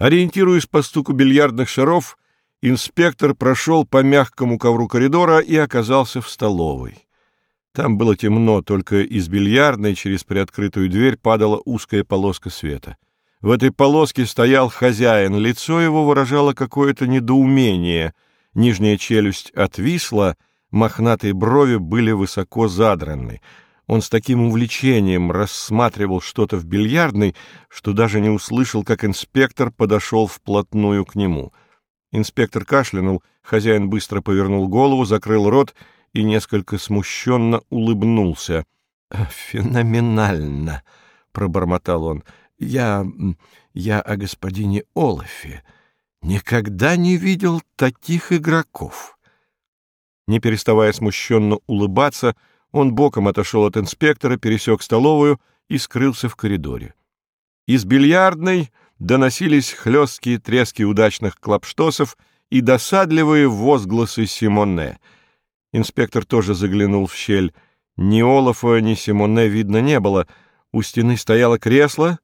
Ориентируясь по стуку бильярдных шаров, инспектор прошел по мягкому ковру коридора и оказался в столовой. Там было темно, только из бильярдной через приоткрытую дверь падала узкая полоска света. В этой полоске стоял хозяин, лицо его выражало какое-то недоумение, нижняя челюсть отвисла, мохнатые брови были высоко задраны — он с таким увлечением рассматривал что-то в бильярдной, что даже не услышал, как инспектор подошел вплотную к нему. Инспектор кашлянул, хозяин быстро повернул голову, закрыл рот и несколько смущенно улыбнулся. «Феноменально!» — пробормотал он. «Я... я о господине Олафе никогда не видел таких игроков». Не переставая смущенно улыбаться, — он боком отошел от инспектора, пересек столовую и скрылся в коридоре. Из бильярдной доносились хлесткие трески удачных клапштосов и досадливые возгласы Симоне. Инспектор тоже заглянул в щель. Ни Олафа, ни Симоне видно не было. У стены стояло кресло,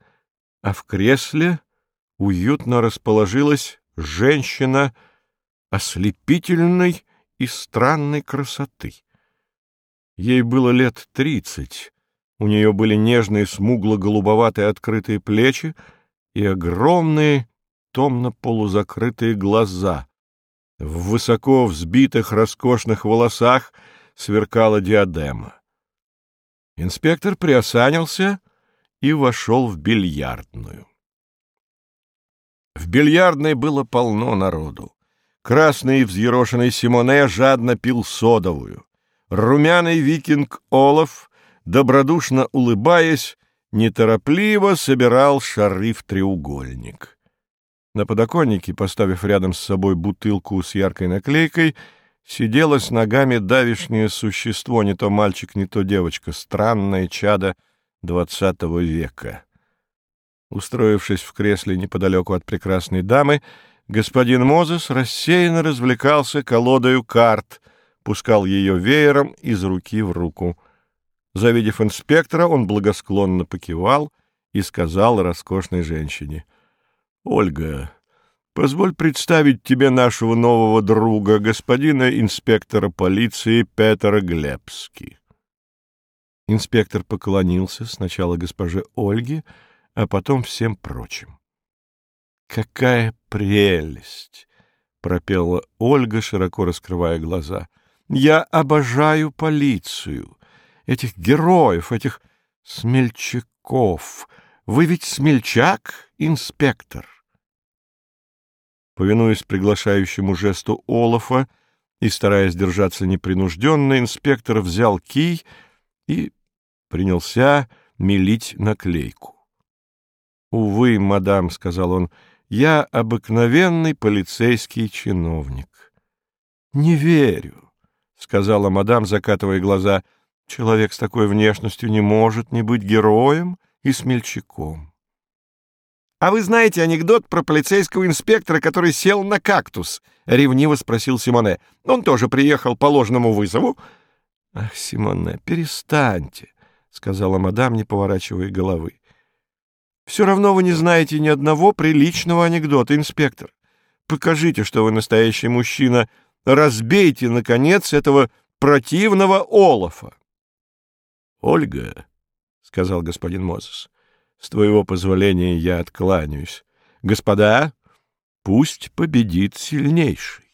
а в кресле уютно расположилась женщина ослепительной и странной красоты. Ей было лет тридцать. У нее были нежные смугло-голубоватые открытые плечи и огромные томно-полузакрытые глаза. В высоко взбитых роскошных волосах сверкала диадема. Инспектор приосанился и вошел в бильярдную. В бильярдной было полно народу. Красный взъерошенный Симоне жадно пил содовую. Румяный викинг Олаф, добродушно улыбаясь, неторопливо собирал шары в треугольник. На подоконнике, поставив рядом с собой бутылку с яркой наклейкой, сидело с ногами давишнее существо, не то мальчик, не то девочка, странное чадо двадцатого века. Устроившись в кресле неподалеку от прекрасной дамы, господин Мозес рассеянно развлекался колодою карт — пускал ее веером из руки в руку. Завидев инспектора, он благосклонно покивал и сказал роскошной женщине. — Ольга, позволь представить тебе нашего нового друга, господина инспектора полиции Петра Глебски. Инспектор поклонился сначала госпоже Ольге, а потом всем прочим. — Какая прелесть! — пропела Ольга, широко раскрывая глаза — я обожаю полицию, этих героев, этих смельчаков. Вы ведь смельчак, инспектор? Повинуясь приглашающему жесту Олафа и стараясь держаться непринужденно, инспектор взял кий и принялся мелить наклейку. «Увы, мадам», — сказал он, — «я обыкновенный полицейский чиновник». «Не верю. — сказала мадам, закатывая глаза. — Человек с такой внешностью не может не быть героем и смельчаком. — А вы знаете анекдот про полицейского инспектора, который сел на кактус? — ревниво спросил Симоне. — Он тоже приехал по ложному вызову. — Ах, Симоне, перестаньте, — сказала мадам, не поворачивая головы. — Все равно вы не знаете ни одного приличного анекдота, инспектор. Покажите, что вы настоящий мужчина — разбейте, наконец, этого противного Олафа. — Ольга, — сказал господин Мозес, — с твоего позволения я откланяюсь. Господа, пусть победит сильнейший.